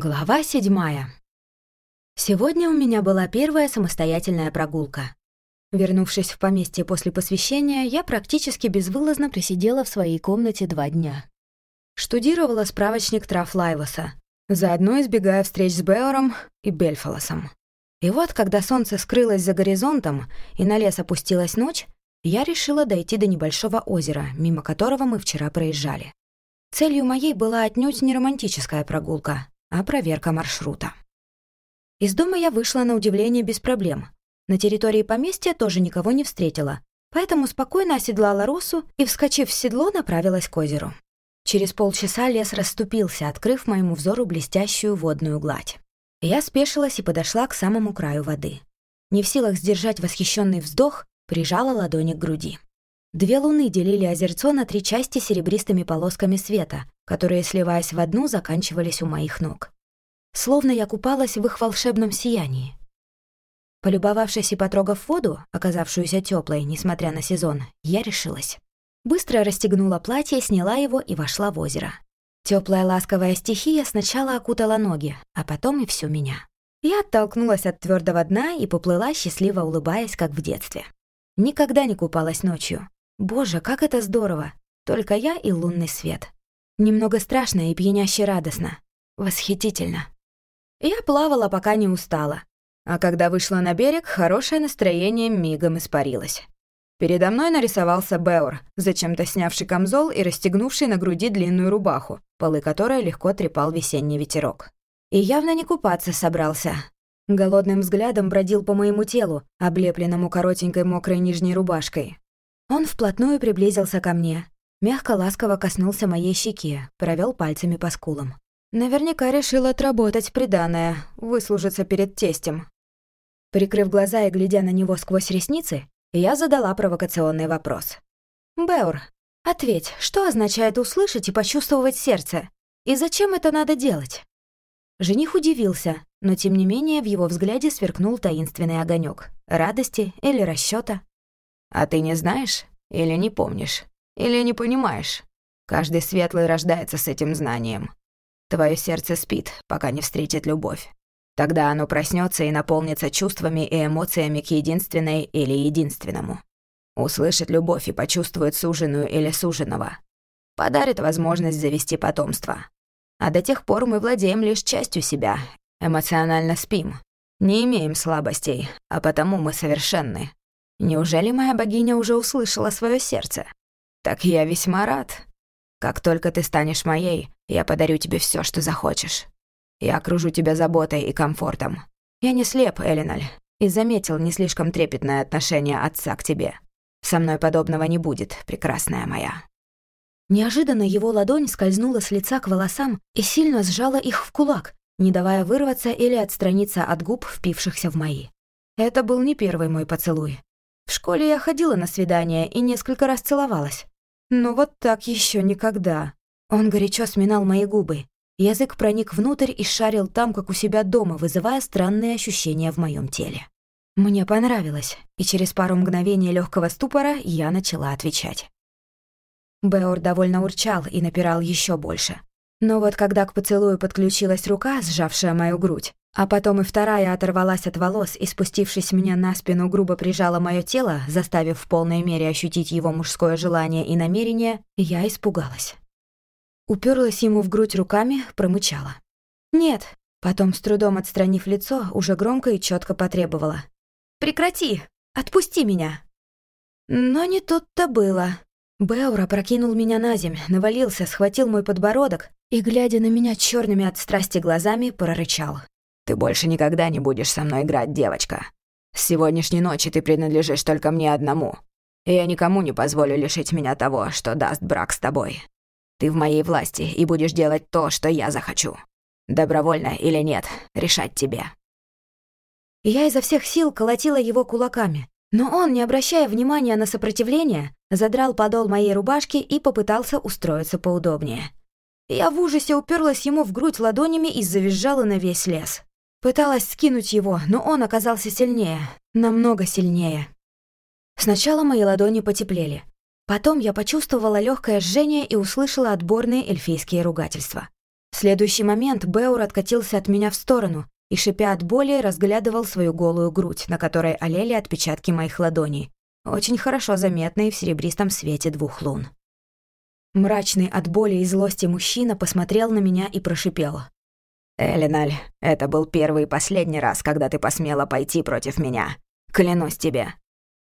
Глава седьмая. Сегодня у меня была первая самостоятельная прогулка. Вернувшись в поместье после посвящения, я практически безвылазно просидела в своей комнате два дня. Штудировала справочник трав Лайлоса, заодно избегая встреч с Беором и Бельфалосом. И вот, когда солнце скрылось за горизонтом и на лес опустилась ночь, я решила дойти до небольшого озера, мимо которого мы вчера проезжали. Целью моей была отнюдь не романтическая прогулка, а проверка маршрута. Из дома я вышла на удивление без проблем. На территории поместья тоже никого не встретила, поэтому спокойно оседлала росу и, вскочив в седло, направилась к озеру. Через полчаса лес расступился, открыв моему взору блестящую водную гладь. Я спешилась и подошла к самому краю воды. Не в силах сдержать восхищенный вздох, прижала ладони к груди. Две луны делили озерцо на три части серебристыми полосками света, которые, сливаясь в одну, заканчивались у моих ног. Словно я купалась в их волшебном сиянии. Полюбовавшись и потрогав воду, оказавшуюся теплой, несмотря на сезон, я решилась. Быстро расстегнула платье, сняла его и вошла в озеро. Теплая ласковая стихия сначала окутала ноги, а потом и всю меня. Я оттолкнулась от твердого дна и поплыла, счастливо улыбаясь, как в детстве. Никогда не купалась ночью. Боже, как это здорово! Только я и лунный свет. Немного страшно и пьяняще радостно. Восхитительно. Я плавала, пока не устала. А когда вышла на берег, хорошее настроение мигом испарилось. Передо мной нарисовался Беор, зачем-то снявший камзол и расстегнувший на груди длинную рубаху, полы которой легко трепал весенний ветерок. И явно не купаться собрался. Голодным взглядом бродил по моему телу, облепленному коротенькой мокрой нижней рубашкой. Он вплотную приблизился ко мне, мягко-ласково коснулся моей щеки, провел пальцами по скулам. Наверняка решил отработать приданое, выслужиться перед тестем. Прикрыв глаза и глядя на него сквозь ресницы, я задала провокационный вопрос. «Беур, ответь, что означает услышать и почувствовать сердце? И зачем это надо делать?» Жених удивился, но тем не менее в его взгляде сверкнул таинственный огонек радости или расчёта. А ты не знаешь? Или не помнишь? Или не понимаешь? Каждый светлый рождается с этим знанием. Твое сердце спит, пока не встретит любовь. Тогда оно проснется и наполнится чувствами и эмоциями к единственной или единственному. Услышит любовь и почувствует суженую или суженого. Подарит возможность завести потомство. А до тех пор мы владеем лишь частью себя, эмоционально спим. Не имеем слабостей, а потому мы совершенны. Неужели моя богиня уже услышала свое сердце? Так я весьма рад. Как только ты станешь моей, я подарю тебе все, что захочешь. Я окружу тебя заботой и комфортом. Я не слеп, Элиналь, и заметил не слишком трепетное отношение отца к тебе. Со мной подобного не будет, прекрасная моя». Неожиданно его ладонь скользнула с лица к волосам и сильно сжала их в кулак, не давая вырваться или отстраниться от губ, впившихся в мои. Это был не первый мой поцелуй. В школе я ходила на свидания и несколько раз целовалась. Но вот так еще никогда. Он горячо сминал мои губы. Язык проник внутрь и шарил там, как у себя дома, вызывая странные ощущения в моем теле. Мне понравилось, и через пару мгновений легкого ступора я начала отвечать. Беор довольно урчал и напирал еще больше. Но вот когда к поцелую подключилась рука, сжавшая мою грудь, а потом и вторая оторвалась от волос и, спустившись мне на спину, грубо прижала мое тело, заставив в полной мере ощутить его мужское желание и намерение, я испугалась. Уперлась ему в грудь руками, промычала. «Нет», потом, с трудом отстранив лицо, уже громко и четко потребовала. «Прекрати! Отпусти меня!» Но не тут-то было. Беура прокинул меня на земь, навалился, схватил мой подбородок и, глядя на меня черными от страсти глазами, прорычал. Ты больше никогда не будешь со мной играть, девочка. С сегодняшней ночи ты принадлежишь только мне одному. И я никому не позволю лишить меня того, что даст брак с тобой. Ты в моей власти и будешь делать то, что я захочу. Добровольно или нет, решать тебе». Я изо всех сил колотила его кулаками, но он, не обращая внимания на сопротивление, задрал подол моей рубашки и попытался устроиться поудобнее. Я в ужасе уперлась ему в грудь ладонями и завизжала на весь лес. Пыталась скинуть его, но он оказался сильнее, намного сильнее. Сначала мои ладони потеплели. Потом я почувствовала легкое жжение и услышала отборные эльфийские ругательства. В следующий момент Беур откатился от меня в сторону и, шипя от боли, разглядывал свою голую грудь, на которой олели отпечатки моих ладоней, очень хорошо заметные в серебристом свете двух лун. Мрачный от боли и злости мужчина посмотрел на меня и прошипел. «Элиналь, это был первый и последний раз, когда ты посмела пойти против меня. Клянусь тебе.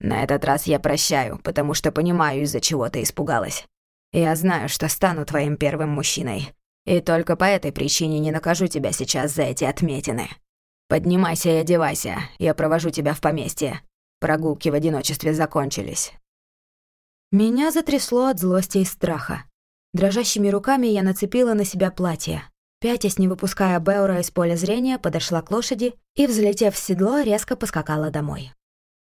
На этот раз я прощаю, потому что понимаю, из-за чего ты испугалась. Я знаю, что стану твоим первым мужчиной. И только по этой причине не накажу тебя сейчас за эти отметины. Поднимайся и одевайся, я провожу тебя в поместье. Прогулки в одиночестве закончились. Меня затрясло от злости и страха. Дрожащими руками я нацепила на себя платье. Пятясь, не выпуская Беура из поля зрения, подошла к лошади и, взлетев в седло, резко поскакала домой.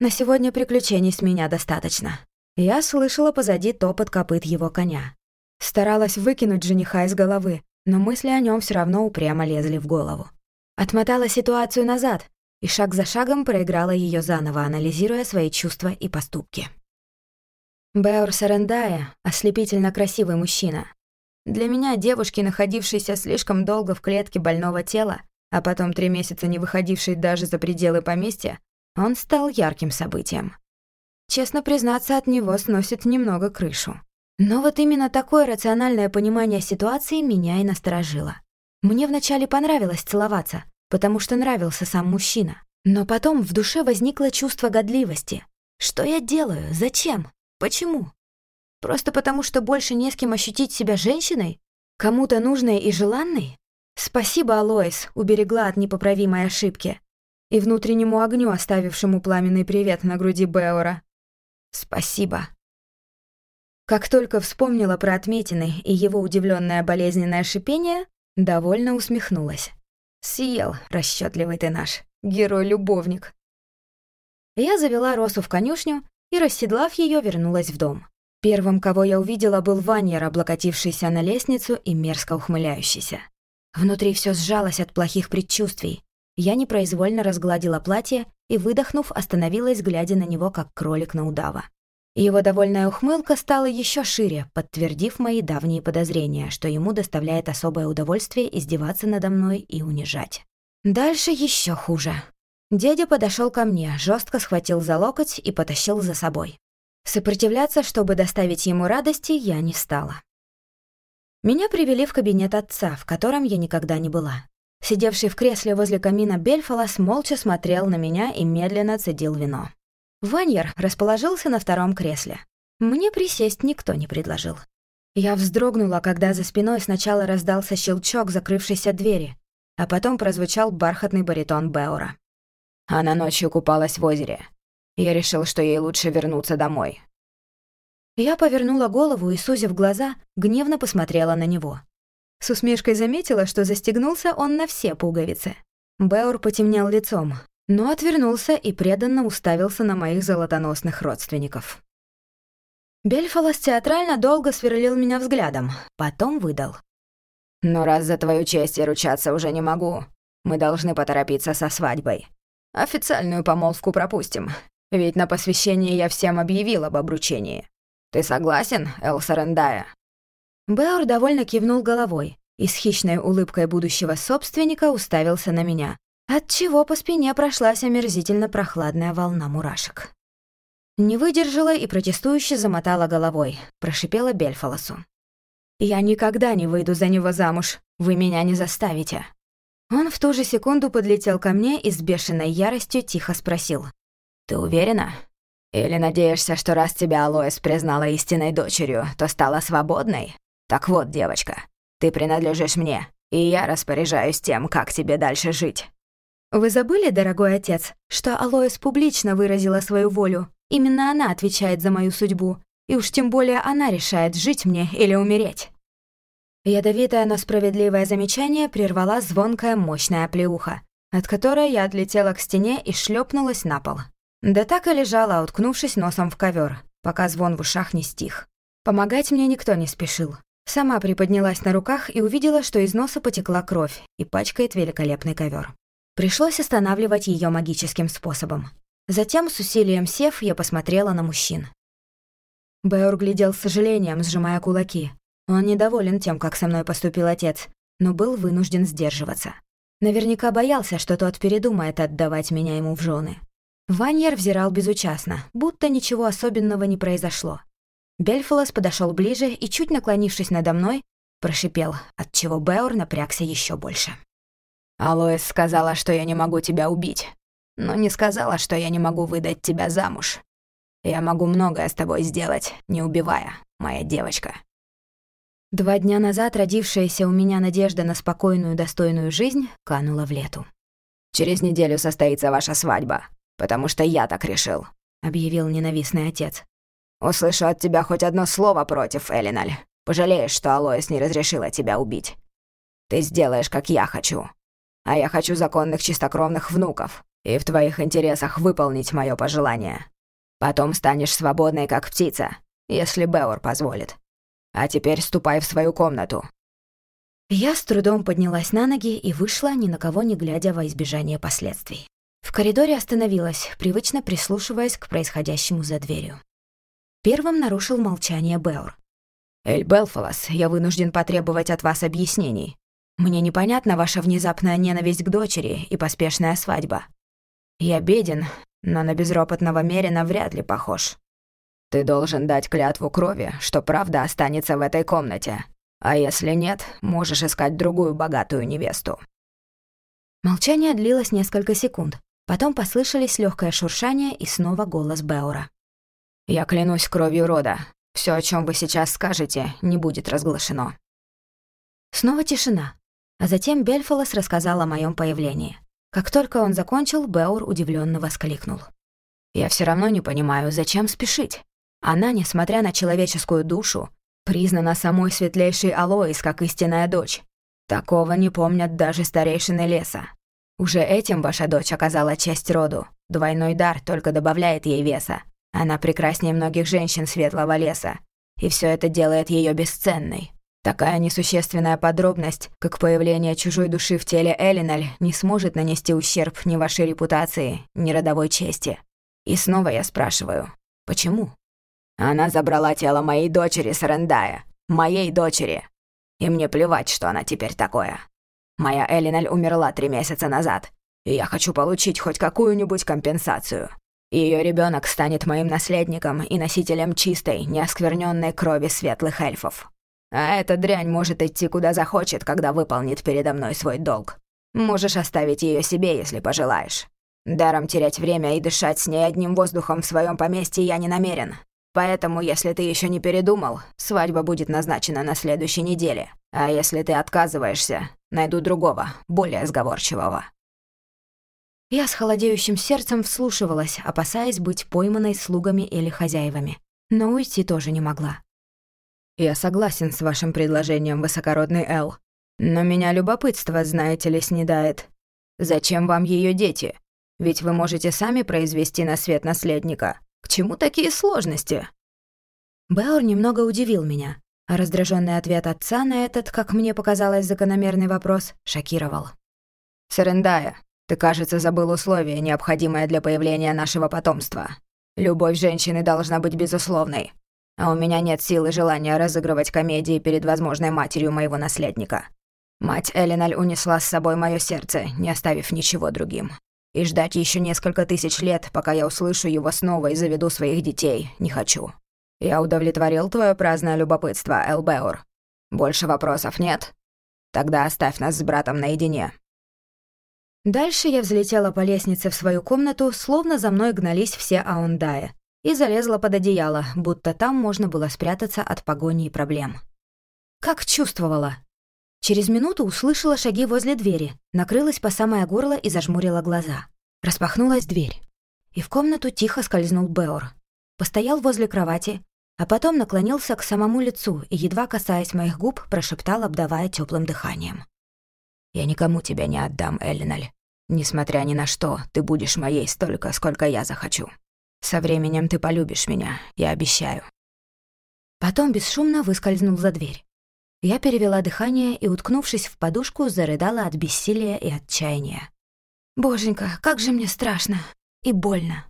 На сегодня приключений с меня достаточно. Я слышала позади топот копыт его коня. Старалась выкинуть жениха из головы, но мысли о нем все равно упрямо лезли в голову. Отмотала ситуацию назад, и шаг за шагом проиграла ее заново, анализируя свои чувства и поступки. Беор Сарендая — ослепительно красивый мужчина. Для меня, девушки, находившейся слишком долго в клетке больного тела, а потом три месяца не выходившей даже за пределы поместья, он стал ярким событием. Честно признаться, от него сносит немного крышу. Но вот именно такое рациональное понимание ситуации меня и насторожило. Мне вначале понравилось целоваться, потому что нравился сам мужчина. Но потом в душе возникло чувство годливости. Что я делаю? Зачем? Почему? Просто потому, что больше не с кем ощутить себя женщиной? Кому-то нужной и желанной? Спасибо, Алоис, уберегла от непоправимой ошибки. И внутреннему огню, оставившему пламенный привет на груди Беора. Спасибо. Как только вспомнила про отметины и его удивленное болезненное шипение, довольно усмехнулась. Съел, расчетливый ты наш, герой-любовник. Я завела Росу в конюшню и, расседлав ее, вернулась в дом. Первым, кого я увидела, был Ваньер, облокотившийся на лестницу и мерзко ухмыляющийся. Внутри все сжалось от плохих предчувствий. Я непроизвольно разгладила платье и, выдохнув, остановилась, глядя на него, как кролик на удава. Его довольная ухмылка стала еще шире, подтвердив мои давние подозрения, что ему доставляет особое удовольствие издеваться надо мной и унижать. Дальше еще хуже. Дядя подошел ко мне, жестко схватил за локоть и потащил за собой. Сопротивляться, чтобы доставить ему радости, я не стала. Меня привели в кабинет отца, в котором я никогда не была. Сидевший в кресле возле камина Бельфалас молча смотрел на меня и медленно цедил вино. Ваньер расположился на втором кресле. Мне присесть никто не предложил. Я вздрогнула, когда за спиной сначала раздался щелчок закрывшейся двери, а потом прозвучал бархатный баритон Беора. Она ночью купалась в озере. Я решил, что ей лучше вернуться домой. Я повернула голову и, сузив глаза, гневно посмотрела на него. С усмешкой заметила, что застегнулся он на все пуговицы. Беор потемнел лицом, но отвернулся и преданно уставился на моих золотоносных родственников. Бельфалос театрально долго сверлил меня взглядом, потом выдал. «Но раз за твою честь я ручаться уже не могу, мы должны поторопиться со свадьбой. Официальную помолвку пропустим, ведь на посвящении я всем объявил об обручении. Ты согласен, Эл Сарендая?» Беор довольно кивнул головой и с хищной улыбкой будущего собственника уставился на меня, отчего по спине прошлась омерзительно прохладная волна мурашек. Не выдержала и протестующе замотала головой, прошипела Бельфалосу. «Я никогда не выйду за него замуж, вы меня не заставите». Он в ту же секунду подлетел ко мне и с бешеной яростью тихо спросил. «Ты уверена? Или надеешься, что раз тебя Алоэс признала истинной дочерью, то стала свободной? Так вот, девочка, ты принадлежишь мне, и я распоряжаюсь тем, как тебе дальше жить. Вы забыли, дорогой отец, что Алоэс публично выразила свою волю? Именно она отвечает за мою судьбу, и уж тем более она решает, жить мне или умереть. Ядовитое, но справедливое замечание прервала звонкая мощная плеуха, от которой я отлетела к стене и шлепнулась на пол. Да так и лежала, уткнувшись носом в ковер, пока звон в ушах не стих. Помогать мне никто не спешил. Сама приподнялась на руках и увидела, что из носа потекла кровь и пачкает великолепный ковер. Пришлось останавливать ее магическим способом. Затем, с усилием сев, я посмотрела на мужчин. Беор глядел с сожалением, сжимая кулаки. Он недоволен тем, как со мной поступил отец, но был вынужден сдерживаться. Наверняка боялся, что тот передумает отдавать меня ему в жены. Ваньер взирал безучастно, будто ничего особенного не произошло. Бельфолос подошел ближе и, чуть наклонившись надо мной, прошипел, отчего Беор напрягся еще больше. «Алоэс сказала, что я не могу тебя убить, но не сказала, что я не могу выдать тебя замуж. Я могу многое с тобой сделать, не убивая, моя девочка». Два дня назад родившаяся у меня надежда на спокойную, достойную жизнь канула в лету. «Через неделю состоится ваша свадьба, потому что я так решил», — объявил ненавистный отец. «Услышу от тебя хоть одно слово против, Элиналь. Пожалеешь, что Алоис не разрешила тебя убить. Ты сделаешь, как я хочу. А я хочу законных чистокровных внуков, и в твоих интересах выполнить мое пожелание. Потом станешь свободной, как птица, если Беор позволит. А теперь ступай в свою комнату». Я с трудом поднялась на ноги и вышла, ни на кого не глядя во избежание последствий. В коридоре остановилась, привычно прислушиваясь к происходящему за дверью. Первым нарушил молчание Беор. «Эль Белфалас, я вынужден потребовать от вас объяснений. Мне непонятна ваша внезапная ненависть к дочери и поспешная свадьба. Я беден, но на безропотного Мерина вряд ли похож. Ты должен дать клятву крови, что правда останется в этой комнате. А если нет, можешь искать другую богатую невесту». Молчание длилось несколько секунд. Потом послышались легкое шуршание и снова голос Беура. «Я клянусь кровью рода. Все, о чем вы сейчас скажете, не будет разглашено». Снова тишина. А затем Бельфолос рассказал о моем появлении. Как только он закончил, Беур удивленно воскликнул. «Я все равно не понимаю, зачем спешить? Она, несмотря на человеческую душу, признана самой светлейшей Алоис как истинная дочь. Такого не помнят даже старейшины леса. Уже этим ваша дочь оказала честь роду. Двойной дар только добавляет ей веса. Она прекраснее многих женщин светлого леса. И все это делает ее бесценной. Такая несущественная подробность, как появление чужой души в теле Элиналь, не сможет нанести ущерб ни вашей репутации, ни родовой чести. И снова я спрашиваю, почему? Она забрала тело моей дочери Сарендая, моей дочери. И мне плевать, что она теперь такое. Моя Элиналь умерла три месяца назад, и я хочу получить хоть какую-нибудь компенсацию. Ее ребенок станет моим наследником и носителем чистой, неоскверненной крови светлых эльфов. А эта дрянь может идти куда захочет, когда выполнит передо мной свой долг. Можешь оставить ее себе, если пожелаешь. Даром терять время и дышать с ней одним воздухом в своем поместье я не намерен. Поэтому, если ты еще не передумал, свадьба будет назначена на следующей неделе. А если ты отказываешься, найду другого, более сговорчивого. Я с холодеющим сердцем вслушивалась, опасаясь быть пойманной слугами или хозяевами. Но уйти тоже не могла. «Я согласен с вашим предложением, высокородный Эл. Но меня любопытство, знаете ли, снедает. Зачем вам ее дети? Ведь вы можете сами произвести на свет наследника. К чему такие сложности?» Беор немного удивил меня, а раздраженный ответ отца на этот, как мне показалось, закономерный вопрос шокировал. «Сарендая, ты, кажется, забыл условие, необходимое для появления нашего потомства. Любовь женщины должна быть безусловной. А у меня нет сил и желания разыгрывать комедии перед возможной матерью моего наследника. Мать Элиналь унесла с собой мое сердце, не оставив ничего другим. И ждать еще несколько тысяч лет, пока я услышу его снова и заведу своих детей, не хочу. Я удовлетворил твое праздное любопытство, Элбеур. Больше вопросов нет? Тогда оставь нас с братом наедине». Дальше я взлетела по лестнице в свою комнату, словно за мной гнались все аундаи и залезла под одеяло, будто там можно было спрятаться от погони и проблем. Как чувствовала. Через минуту услышала шаги возле двери, накрылась по самое горло и зажмурила глаза. Распахнулась дверь. И в комнату тихо скользнул Беор. Постоял возле кровати, а потом наклонился к самому лицу и, едва касаясь моих губ, прошептал, обдавая теплым дыханием. «Я никому тебя не отдам, Эллиналь. Несмотря ни на что, ты будешь моей столько, сколько я захочу». Со временем ты полюбишь меня, я обещаю». Потом бесшумно выскользнул за дверь. Я перевела дыхание и, уткнувшись в подушку, зарыдала от бессилия и отчаяния. «Боженька, как же мне страшно и больно!»